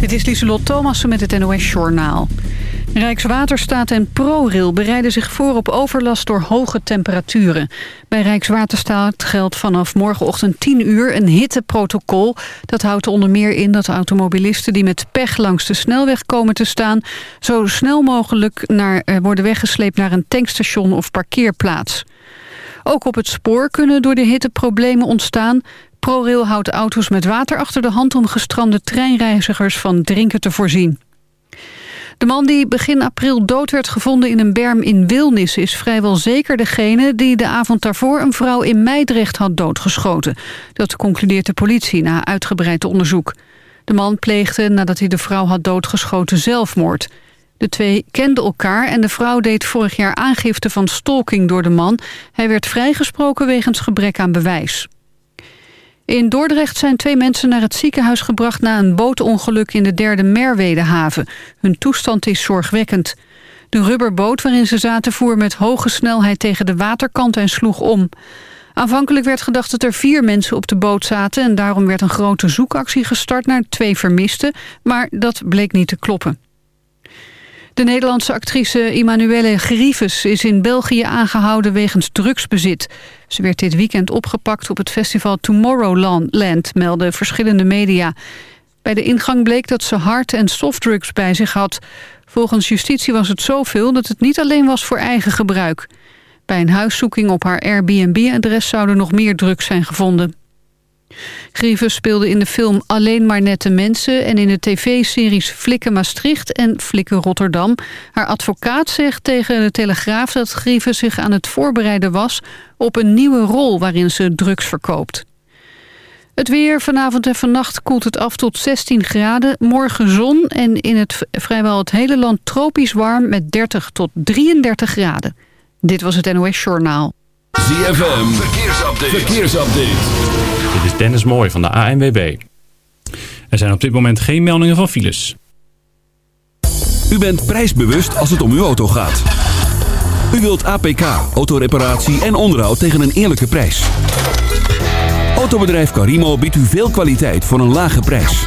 Dit is Lieselot Thomassen met het NOS-journaal. Rijkswaterstaat en ProRail bereiden zich voor op overlast door hoge temperaturen. Bij Rijkswaterstaat geldt vanaf morgenochtend 10 uur een hitteprotocol. Dat houdt onder meer in dat automobilisten die met pech langs de snelweg komen te staan... zo snel mogelijk naar, eh, worden weggesleept naar een tankstation of parkeerplaats. Ook op het spoor kunnen door de hitte problemen ontstaan. ProRail houdt auto's met water achter de hand... om gestrande treinreizigers van drinken te voorzien. De man die begin april dood werd gevonden in een berm in Wilnis... is vrijwel zeker degene die de avond daarvoor een vrouw in Meidrecht had doodgeschoten. Dat concludeert de politie na uitgebreid onderzoek. De man pleegde nadat hij de vrouw had doodgeschoten zelfmoord. De twee kenden elkaar en de vrouw deed vorig jaar aangifte van stalking door de man. Hij werd vrijgesproken wegens gebrek aan bewijs. In Dordrecht zijn twee mensen naar het ziekenhuis gebracht... na een bootongeluk in de derde Merwedehaven. Hun toestand is zorgwekkend. De rubberboot waarin ze zaten voer met hoge snelheid tegen de waterkant en sloeg om. Aanvankelijk werd gedacht dat er vier mensen op de boot zaten... en daarom werd een grote zoekactie gestart naar twee vermisten... maar dat bleek niet te kloppen. De Nederlandse actrice Emanuele Grieves is in België aangehouden wegens drugsbezit. Ze werd dit weekend opgepakt op het festival Tomorrowland, melden verschillende media. Bij de ingang bleek dat ze hard- en softdrugs bij zich had. Volgens justitie was het zoveel dat het niet alleen was voor eigen gebruik. Bij een huiszoeking op haar Airbnb-adres zouden nog meer drugs zijn gevonden. Grieven speelde in de film Alleen maar nette mensen... en in de tv-series Flikken Maastricht en Flikken Rotterdam. Haar advocaat zegt tegen de Telegraaf dat Grieven zich aan het voorbereiden was... op een nieuwe rol waarin ze drugs verkoopt. Het weer vanavond en vannacht koelt het af tot 16 graden. Morgen zon en in het vrijwel het hele land tropisch warm... met 30 tot 33 graden. Dit was het NOS Journaal. ZFM, verkeersupdate. verkeersupdate. Dennis Mooij van de ANWB. Er zijn op dit moment geen meldingen van files. U bent prijsbewust als het om uw auto gaat. U wilt APK, autoreparatie en onderhoud tegen een eerlijke prijs. Autobedrijf Carimo biedt u veel kwaliteit voor een lage prijs.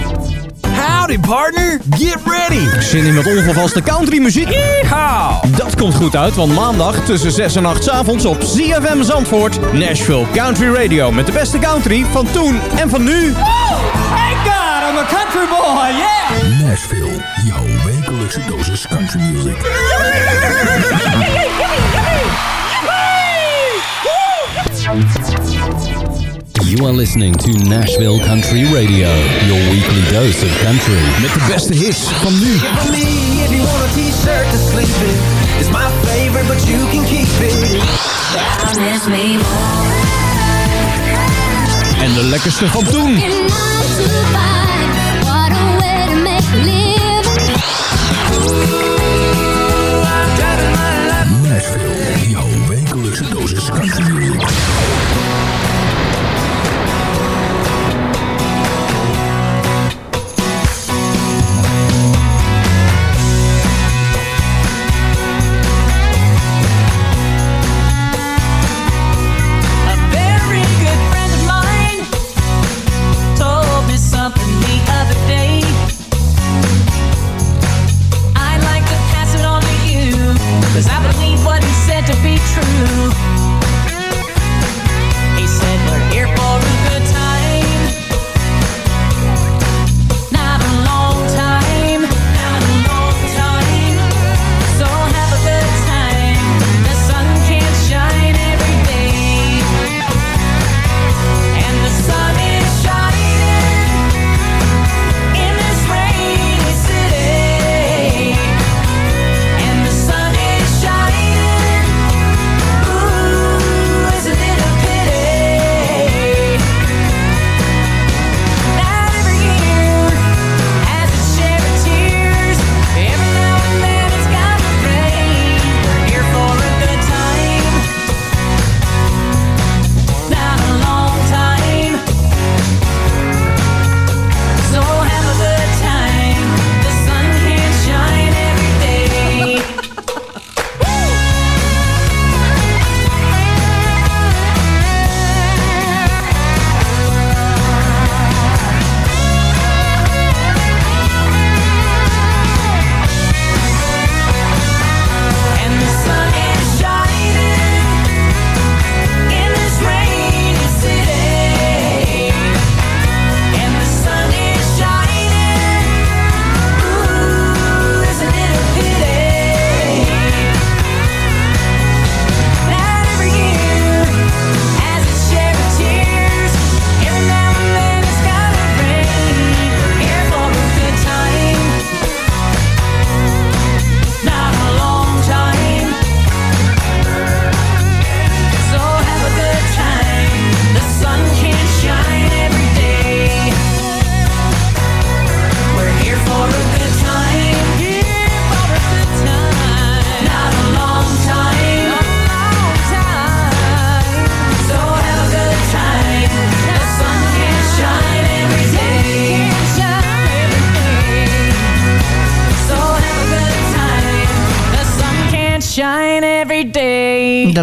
Howdy partner, get ready! Zin in met ongevaste country muziek? Yeehaw! Dat komt goed uit, want maandag tussen 6 en 8 's avonds op ZFM Zandvoort... Nashville Country Radio met de beste country van toen en van nu. Thank God I'm a country boy, yeah. Nashville, jouw wekelijkse dosis country music. You are listening to Nashville Country Radio, your weekly dose of country. Met de beste hits van nu. For me, if you want a t-shirt to sleep in, it's my favorite, but you can keep it. Me En de lekkerste van toen.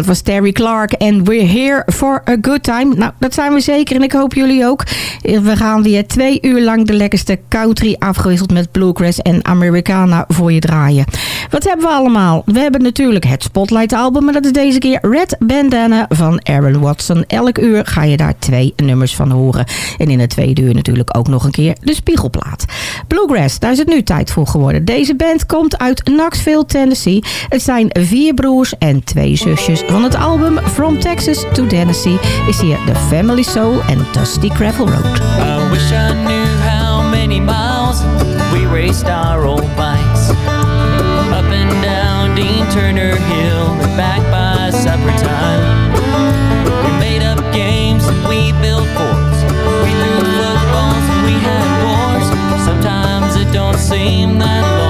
Was Terry Clark en We're Here for a Good Time. Nou, dat zijn we zeker en ik hoop jullie ook. We gaan weer twee uur lang de lekkerste country afgewisseld met bluegrass en Americana voor je draaien. Wat hebben we allemaal? We hebben natuurlijk het Spotlight album, maar dat is deze keer Red Bandana van Aaron Watson. Elk uur ga je daar twee nummers van horen. En in het tweede uur natuurlijk ook nog een keer de spiegelplaat. Bluegrass, daar is het nu tijd voor geworden. Deze band komt uit Knoxville, Tennessee. Het zijn vier broers en twee zusjes. Van het album From Texas to Tennessee is hier The Family Soul en Dusty Gravel Road. I wish I knew how many miles we raced our old bikes. Turner Hill and back by supper time. We made up games and we built forts. We threw footballs and we had wars. Sometimes it don't seem that long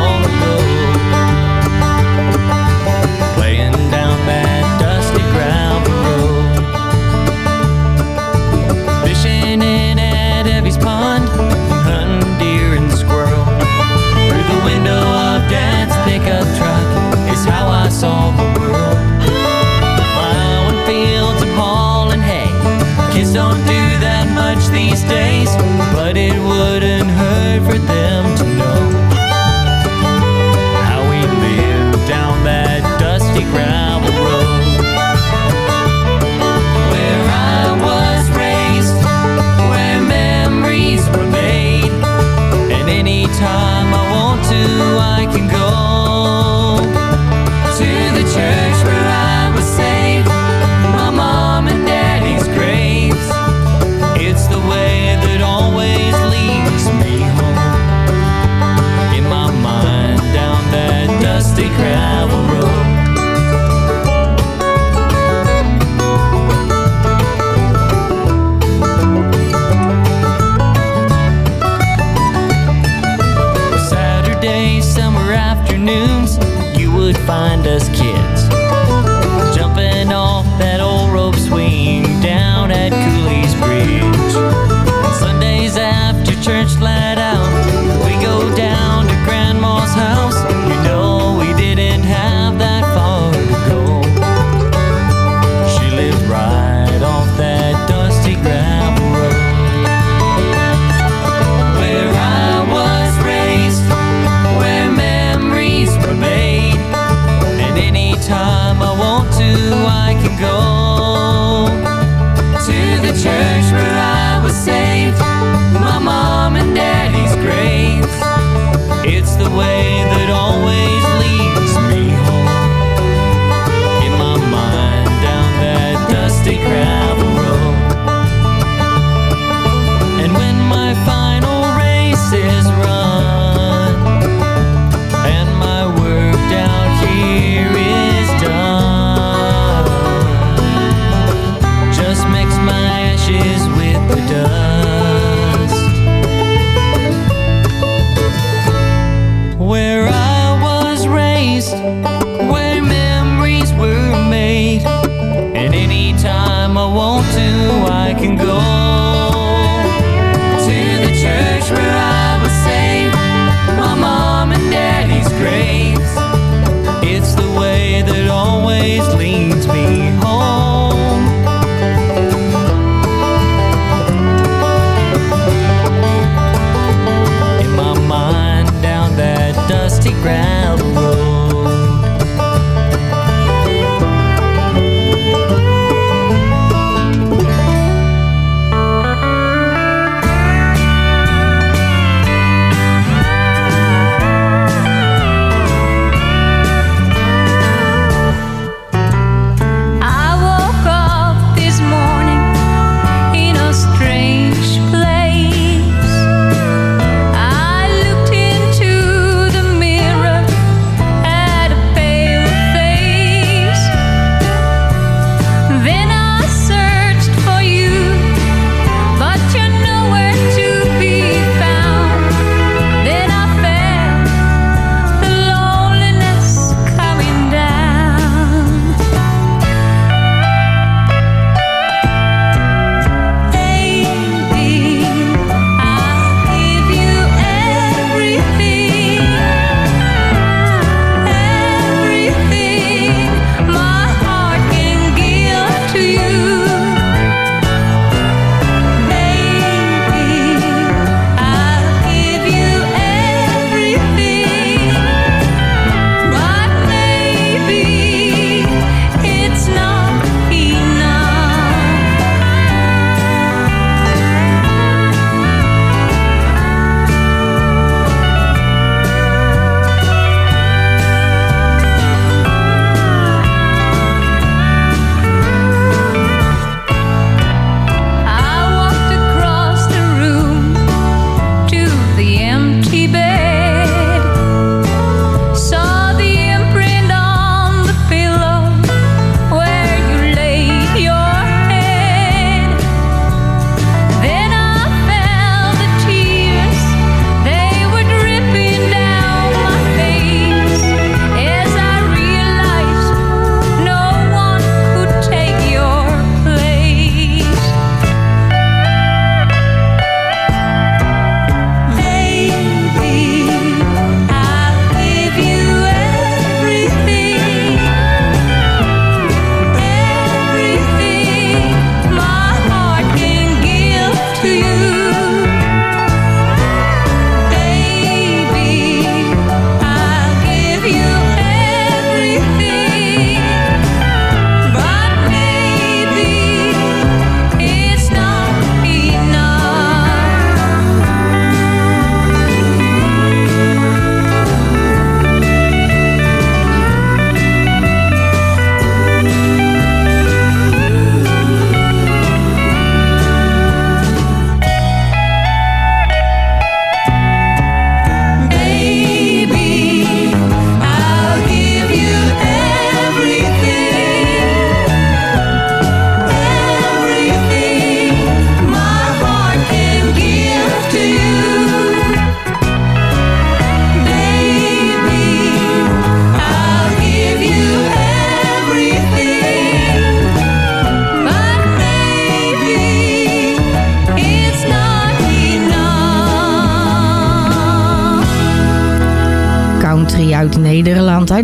dusty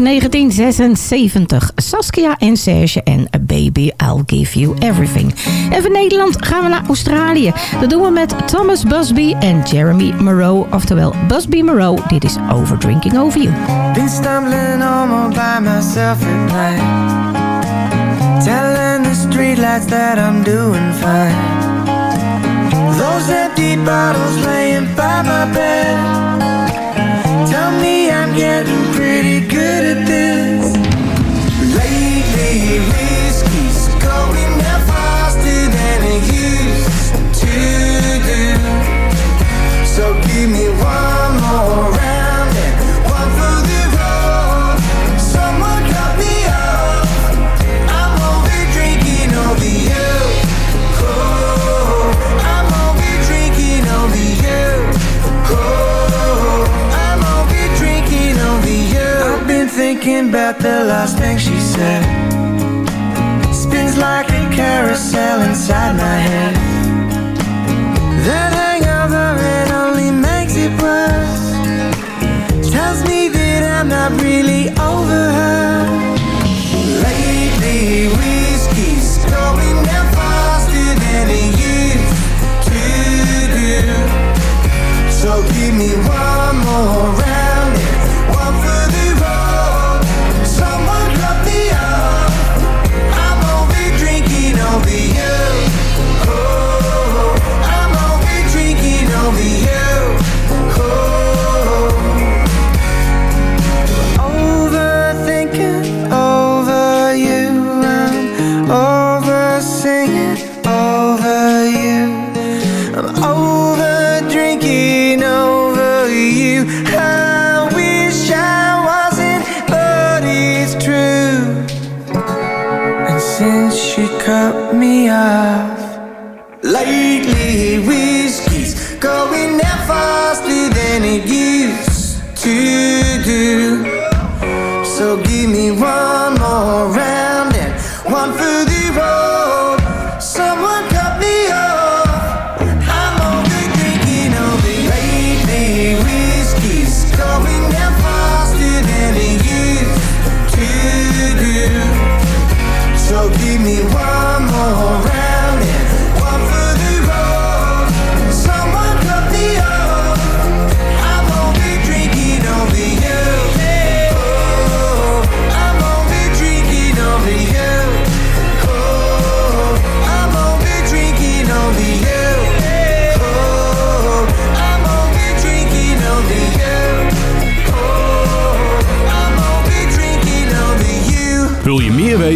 1976. Saskia en Serge en Baby I'll Give You Everything. En van Nederland gaan we naar Australië. Dat doen we met Thomas Busby en Jeremy Moreau. Oftewel Busby Moreau. Dit is Over You. Myself at night Telling the streetlights that I'm doing fine Those empty bottles laying by my bed getting pretty good at this thinking about the last thing she said. Spins like a carousel inside my head. That hangover, it only makes it worse. Tells me that I'm not really over her. Lately, whiskey's going down faster than it used to do. So give me one more round off Lately whiskey's going down faster than it used to do. So give me one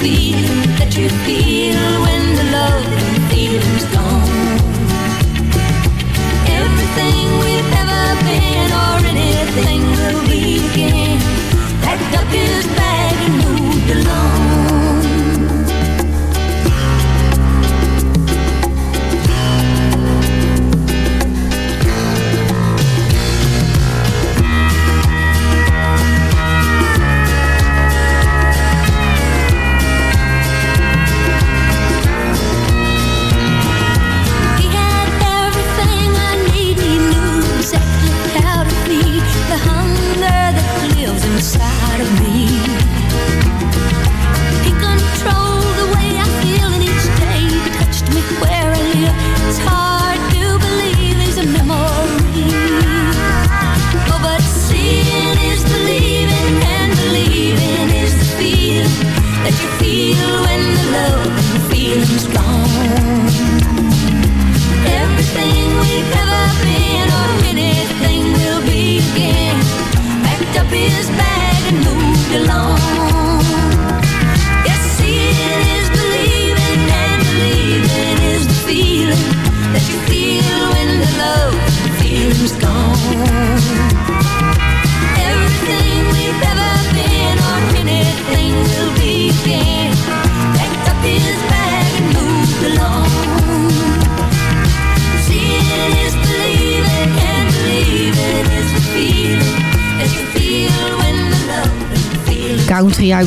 Feeling that you feel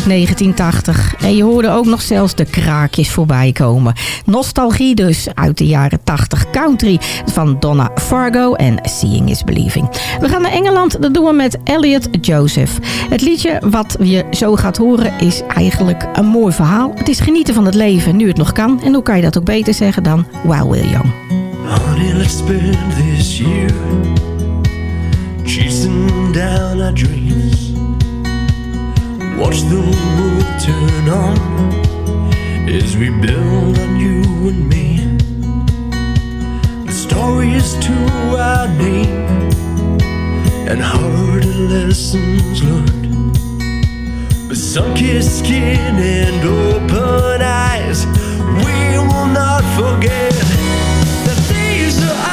1980. En je hoorde ook nog zelfs de kraakjes voorbij komen. Nostalgie dus uit de jaren 80 country van Donna Fargo en Seeing is Believing. We gaan naar Engeland, dat doen we met Elliot Joseph. Het liedje wat je zo gaat horen is eigenlijk een mooi verhaal. Het is genieten van het leven, nu het nog kan. En hoe kan je dat ook beter zeggen dan Wow William. Let's spend this year Chasing down our dreams Watch the world turn on as we build on you and me. The story is to our name and hard lessons learned. With sunken skin and open eyes, we will not forget that these are.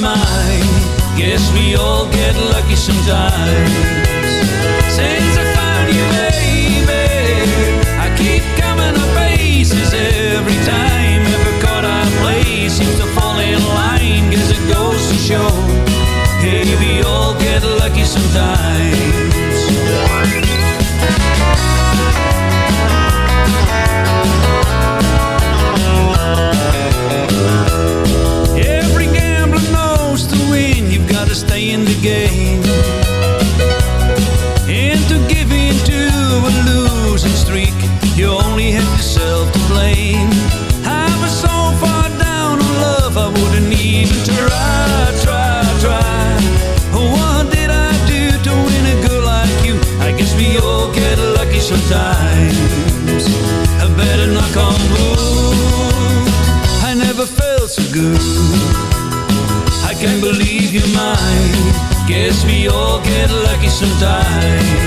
Mine. Guess we all get lucky sometimes. Since I found you, baby, I keep coming up aces every time. Every card I play seems to fall in line. Guess it goes to show, hey, we all get lucky sometimes. Stay in the game. And to give in to a losing streak, you only have yourself to blame. I was so far down on love, I wouldn't even try, try, try. What did I do to win a girl like you? I guess we all get lucky sometimes. I better knock on wood. I never felt so good. Lucky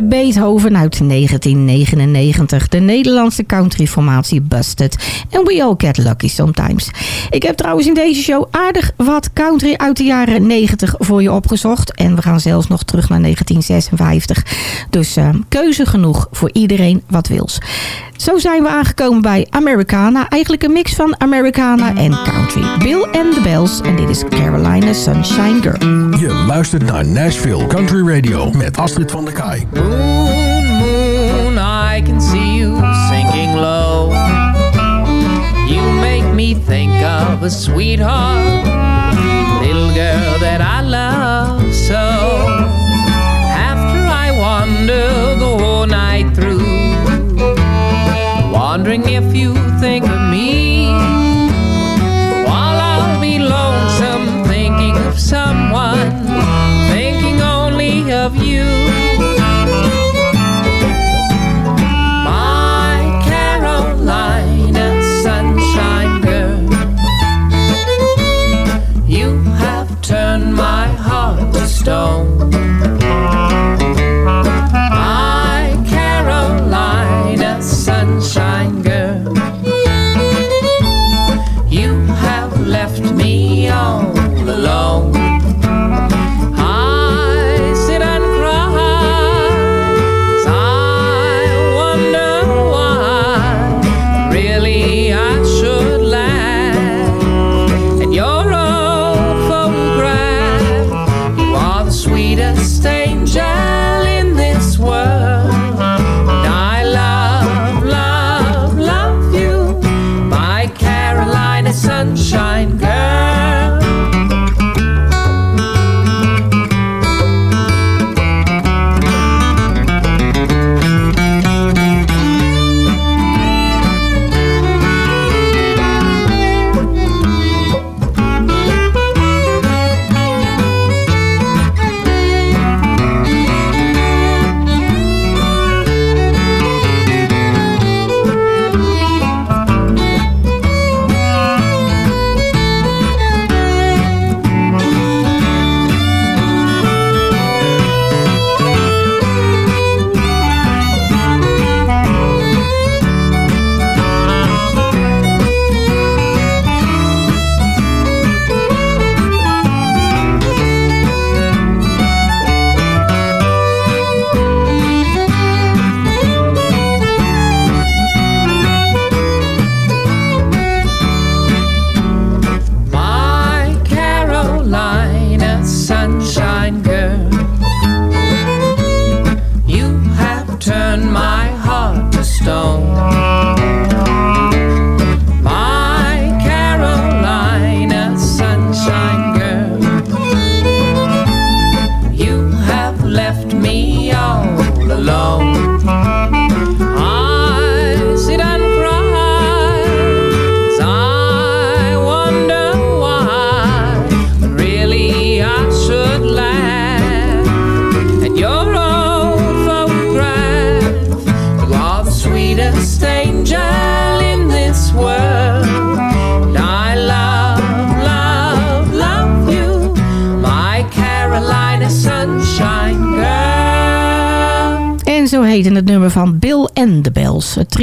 En Beethoven uit 1999. De Nederlandse countryformatie Busted. En We All Get Lucky Sometimes. Ik heb trouwens in deze show aardig wat country uit de jaren 90 voor je opgezocht. En we gaan zelfs nog terug naar 1956. Dus eh, keuze genoeg voor iedereen wat wils. Zo zijn we aangekomen bij Americana. Eigenlijk een mix van Americana en country. Bill and the Bells. En dit is Carolina Sunshine Girl. Je luistert naar Nashville Country Radio met Astrid van der Kaai. Moon, moon, I can see you sinking low. You make me think of a sweetheart, little girl that I love so. After I wander the whole night through, wondering if you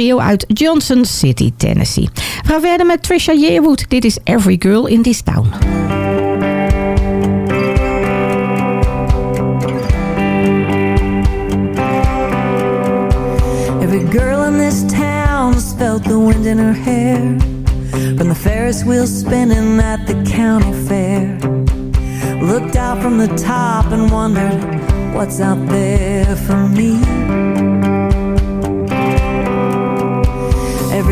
trio uit Johnson City, Tennessee. We gaan verder met Trisha Yearwood. Dit is Every Girl in This Town. Every girl in this town felt the wind in her hair From the Ferris wheel spinning at the county fair Looked out from the top and wondered What's out there for me?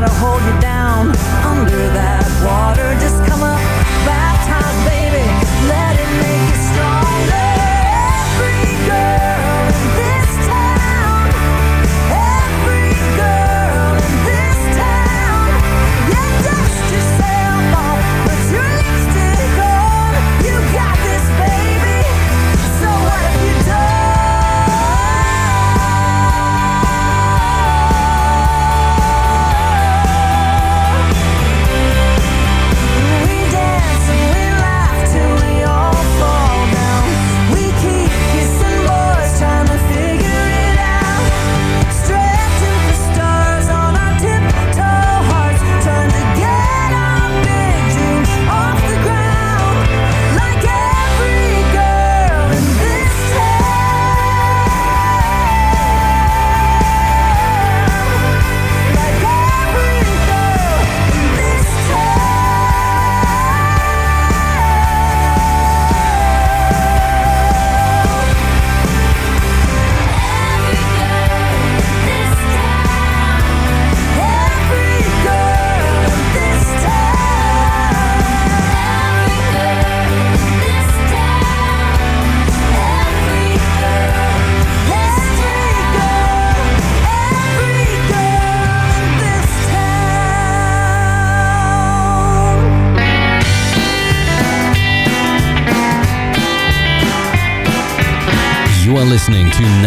got a hold.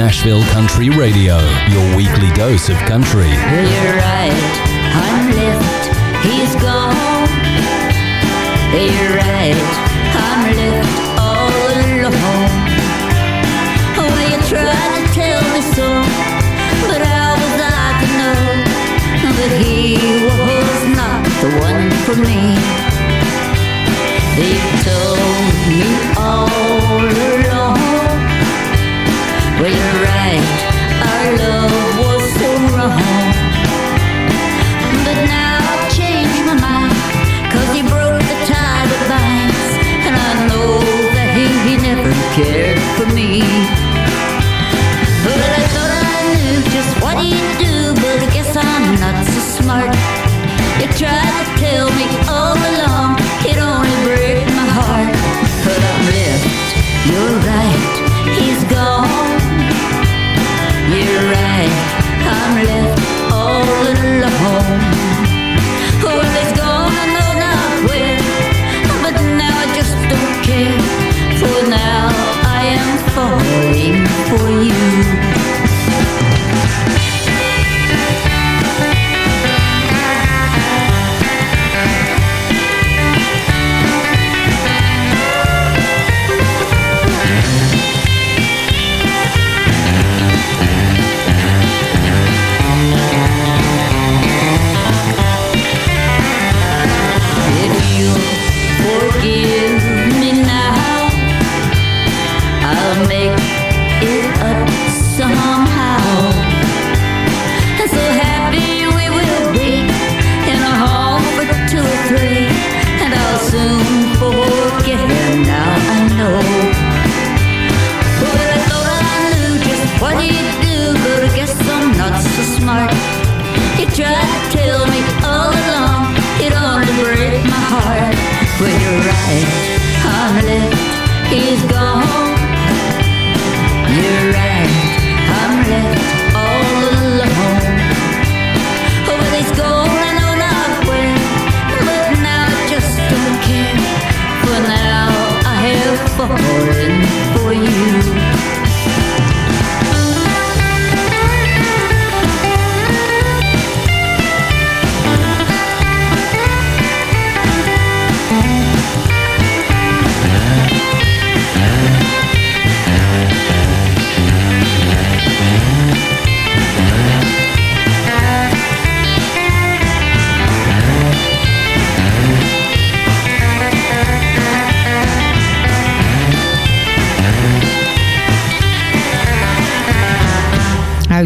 Nashville Country Radio, your weekly dose of country. You're right. me all along. It only my heart, but I'm left. You're right, he's gone. You're right, I'm left all alone. He's gone, I know not where, but now I just don't care. For now, I am falling for you.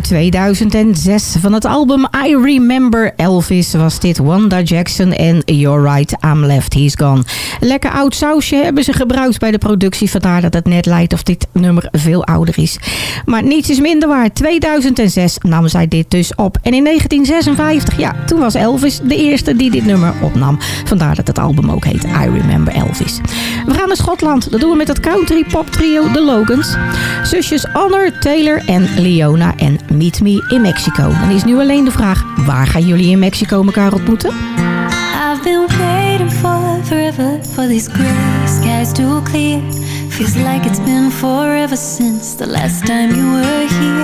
2006 van het album I Remember Elvis was dit Wanda Jackson en You're Right, I'm Left, He's Gone. Lekker oud sausje hebben ze gebruikt bij de productie, vandaar dat het net lijkt of dit nummer veel ouder is. Maar niets is minder waar. 2006 namen zij dit dus op. En in 1956, ja, toen was Elvis de eerste die dit nummer opnam. Vandaar dat het album ook heet I Remember Elvis. We gaan naar Schotland. Dat doen we met het country pop trio The Logans. Zusjes Honor, Taylor en Leona en Meet Me in Mexico. Dan is nu alleen de vraag, waar gaan jullie in Mexico elkaar ontmoeten? I've been waiting for forever for these gray skies to clear. Feels like it's been forever since the last time you were here.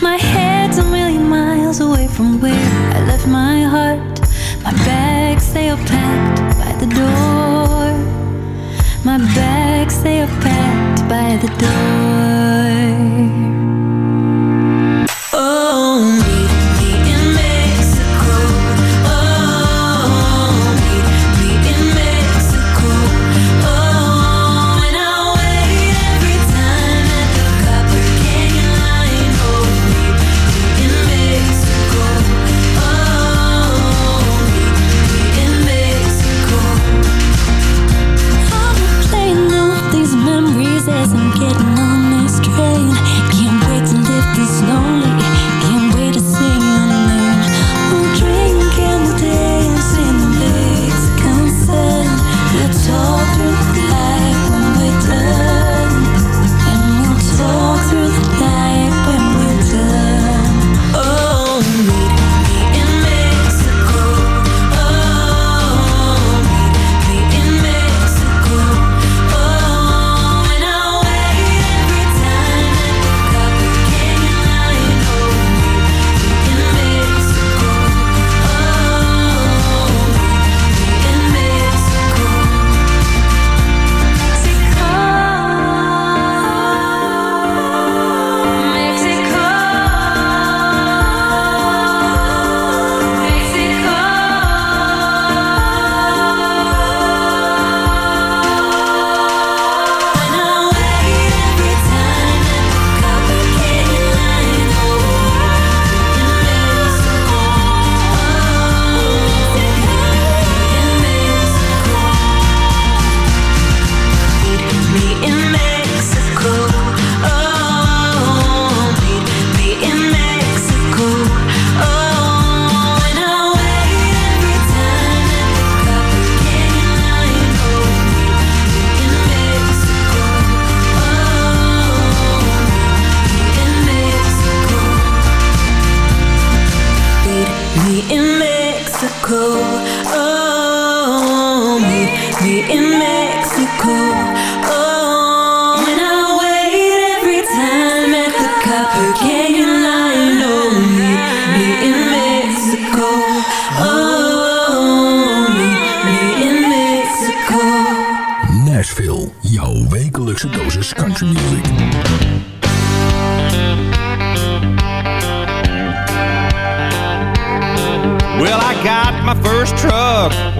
My head's a million miles away from where I left my heart. My bags, they are packed by the door. My bags, they are packed by the door. Oh,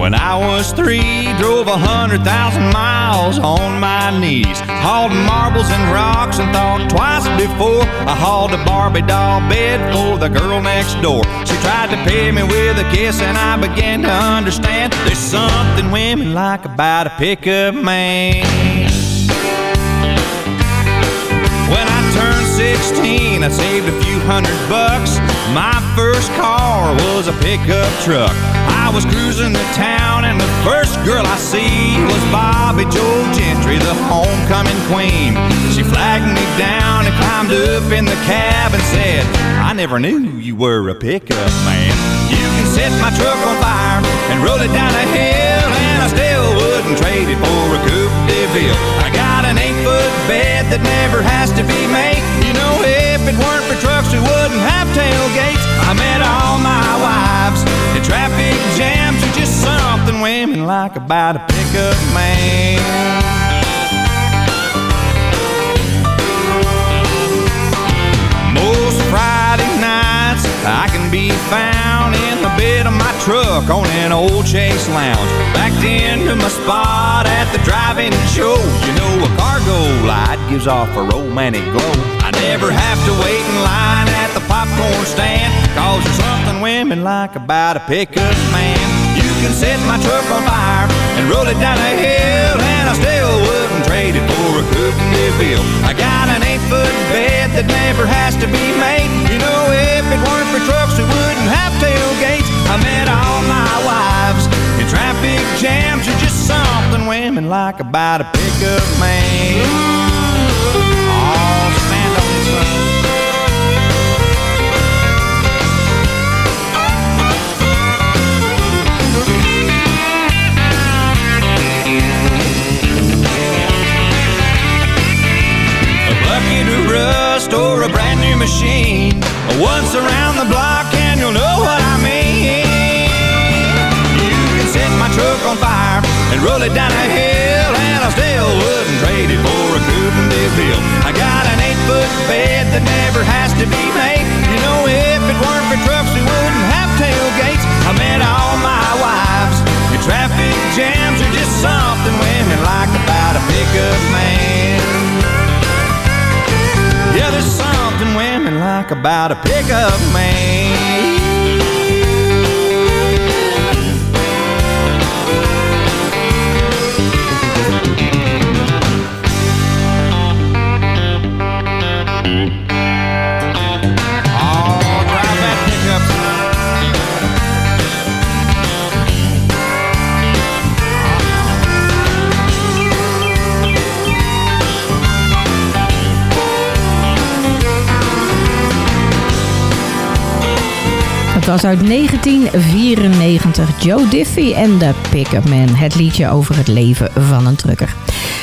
when I was three. Drove a hundred thousand miles on my knees. Hauled marbles and rocks and thought twice before I hauled a Barbie doll bed for the girl next door. She tried to pay me with a kiss and I began to understand there's something women like about a pickup man. When I turned 16, I saved a few hundred bucks. My first car was a pickup truck. I was cruising the town, and the first girl I see was Bobby Joe Gentry, the homecoming queen. She flagged me down and climbed up in the cab and said, I never knew you were a pickup man. You can set my truck on fire and roll it down a hill, and I still wouldn't trade it for a Coupe de Ville. I got an eight foot bed that never has to be made. You know, if it weren't for trucks, we wouldn't have tailgates. I met all my wives in traffic jams are just something women like about a pickup man. Most Friday nights I can be found in the bed of my truck on an old Chase Lounge. Backed into my spot at the drive-in show. You know a cargo light gives off a romantic glow. Never have to wait in line at the popcorn stand. Cause there's something women like about a pickup man. You can set my truck on fire and roll it down a hill, and I still wouldn't trade it for a Coupe de Ville. I got an eight-foot bed that never has to be made. You know, if it weren't for trucks, we wouldn't have tailgates. I met all my wives in traffic jams. Are just something women like about a pickup man. Bucket of rust or a brand new machine. Once around the block and you'll know what I mean. You can set my truck on fire and roll it down a hill, and I still wouldn't trade it for a Coupe de Ville. I got an eight-foot bed that never has to be made. You know, if it weren't for trucks, we wouldn't have tailgates. I met all my wives in traffic jams are just something women like about a pickup man. Yeah, there's something women like about a pickup man. Het was uit 1994. Joe Diffie en de Pickup Man. Het liedje over het leven van een trucker.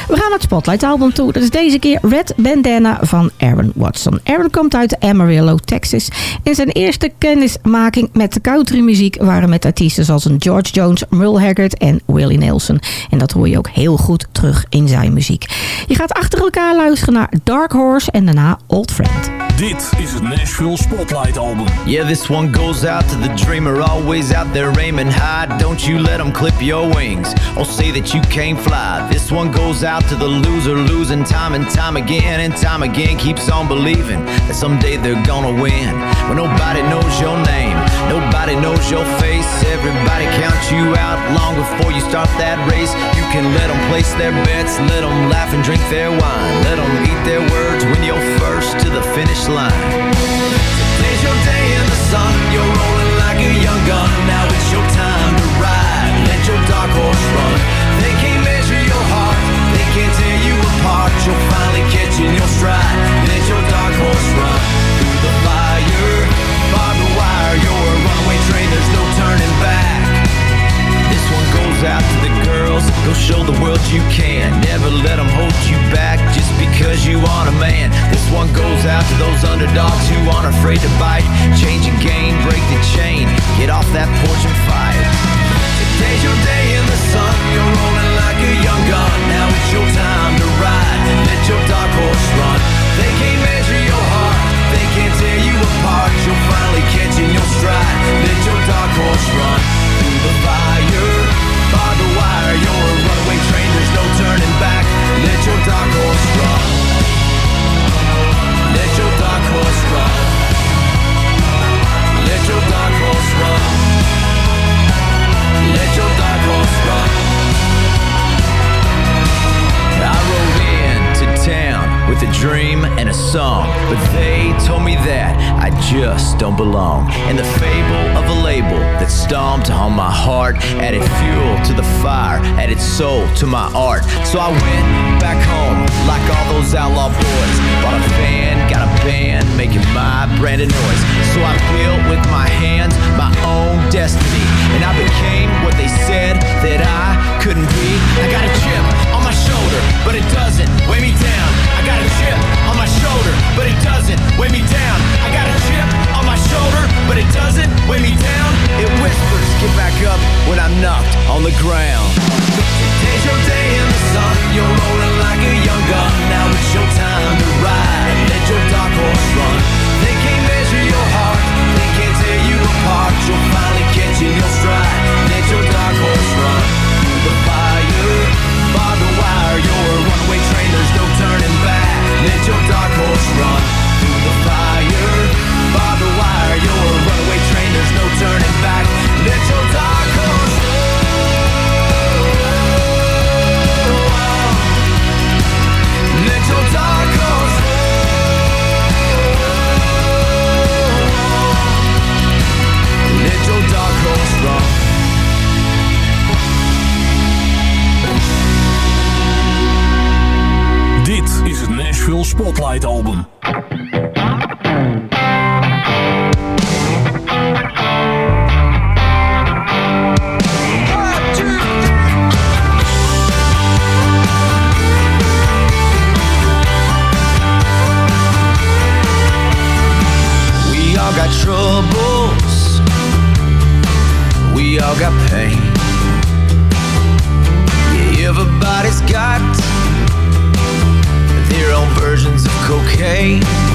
We gaan naar het Spotlight album toe. Dat is deze keer Red Bandana van Aaron Watson. Aaron komt uit Amarillo, Texas. En zijn eerste kennismaking met de countrymuziek waren met artiesten zoals George Jones, Merle Haggard en Willie Nelson. En dat hoor je ook heel goed terug in zijn muziek. Je gaat achter elkaar luisteren naar Dark Horse en daarna Old Friend. Dit is het Nashville Spotlight album. Yeah, this one goes out to the dreamer, always out there aiming high. Don't you let them clip your wings or say that you can't fly. This one goes out to the loser, losing time and time again and time again. Keeps on believing that someday they're gonna win. When nobody knows your name, nobody knows your face. Everybody counts you out long before you start that race. You can let them place their bets, let them laugh and drink their wine. Let them eat their words when you're first to the finish line. Today's your day in the sun, you're rolling like a young gun. Now it's your time to ride. Let your dark horse run. They can't measure your heart, they can't tear you apart. You'll finally catch in your stride. Let your dark horse run through the fire. Barbed wire, you're a runaway train, there's no turning back. This one goes out girls. Go show the world you can. Never let them hold you back just because you aren't a man. This one goes out to those underdogs who aren't afraid to bite. Change a game, break the chain. Get off that porch and fight. Today's your day in the sun. You're rolling like a young gun. Now it's your time to ride. Let your dark horse run. They can't measure your heart. They can't tear you apart. You'll finally catch in your stride. Let your dark horse run through the fire. Barbed wire, Let your dark horse run. Let your dark horse run. Let your dark horse run. Let your dark horse run. I rode into town with a dream and a song. But they told me that I just don't belong. And the fable of a label that stomped on my heart added fuel to the fire, added soul to my art. So I went back home like all those outlaw boys. Bought a van, got a band, making my brand of noise. So I built with my hands my own destiny. And I became what they said that I couldn't be. I got a chip on my shoulder, but it doesn't weigh me down. I got a chip on my shoulder, but it doesn't weigh me down. I got a chip on my shoulder, but it doesn't weigh me down. It whispers, get back up when I'm knocked on the ground. Your day in the sun, you're rolling like a young gun. Now it's your time to ride. Let your dark horse run. They can't measure your heart, they can't tear you apart. You'll finally your stride. Let your dark horse run through the fire. Barbed wire, you're a runaway train, there's no turning back. Let your Nashville Spotlight Album. We all got troubles. We all got pain. Yeah, everybody's got versions of cocaine.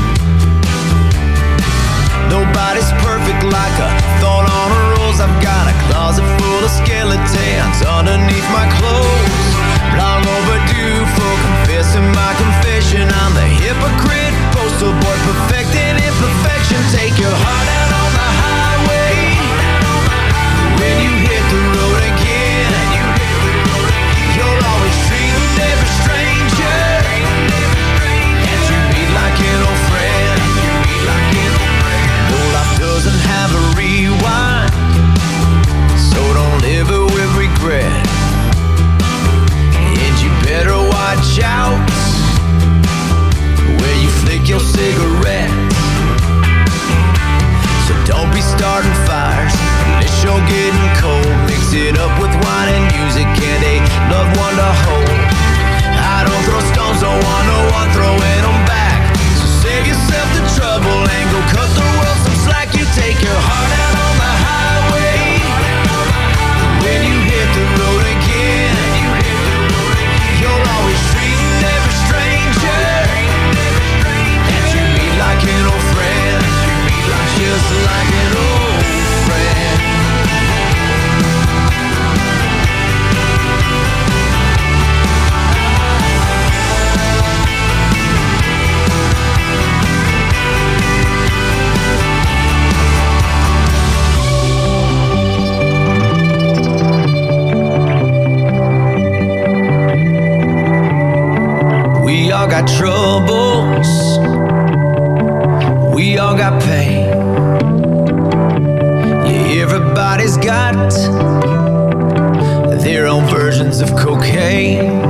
Of cocaine.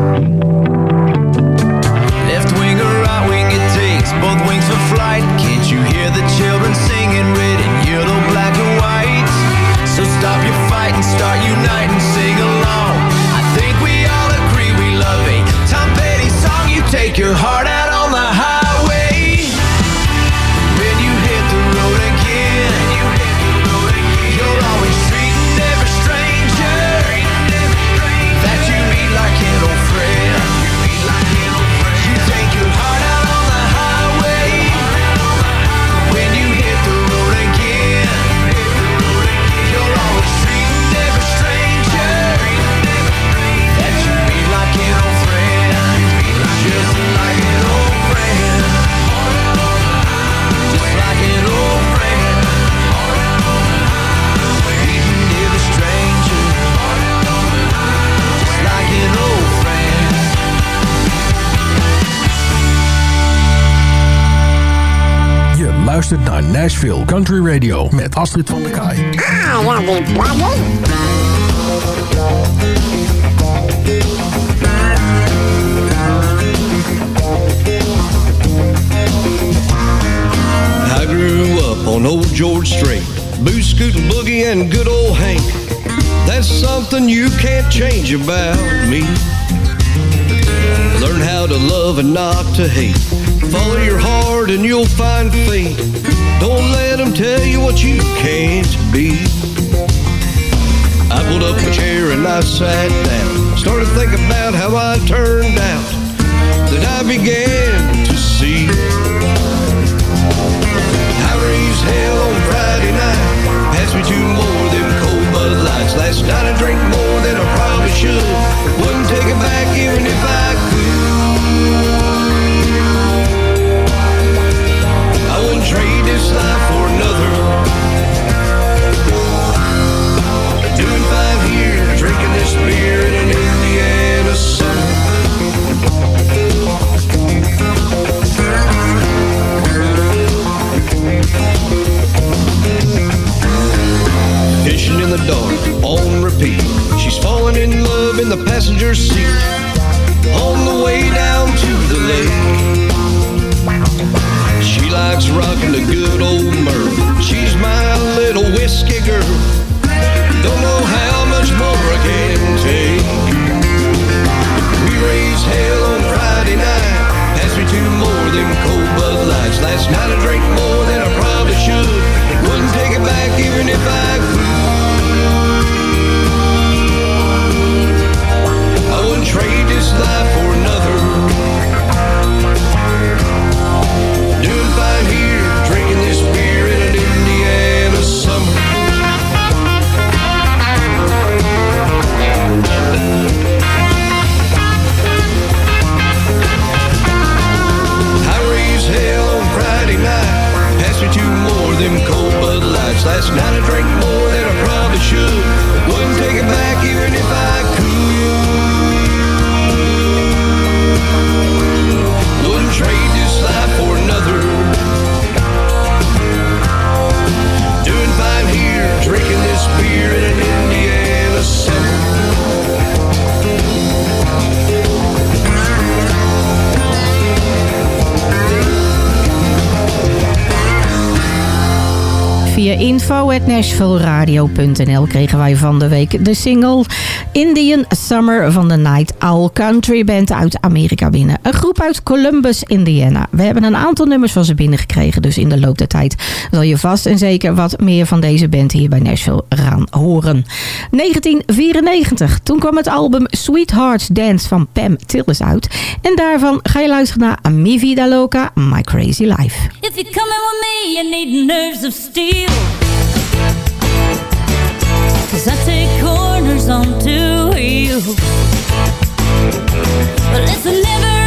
Nashville Country Radio met Astrid van der Kaai. I grew up on old George Strait, boot scooting boogie and good old Hank. That's something you can't change about me. Learn how to love and not to hate. Follow your heart and you'll find fate. Don't let them tell you what you can't be. I pulled up a chair and I sat down. Started thinking about how I turned out. Then I began Via info.nashvilleradio.nl kregen wij van de week de single Indian Summer van de Night Owl Country Band uit Amerika binnen. Een groep uit Columbus, Indiana. We hebben een aantal nummers van ze binnengekregen, dus in de loop der tijd zal je vast en zeker wat meer van deze band hier bij Nashville gaan horen. 1994, toen kwam het album Sweethearts Dance van Pam Tillis uit. En daarvan ga je luisteren naar Mi Vida My Crazy Life. If you're coming with me, you need nerves of steel. I take corners onto you. But it's a never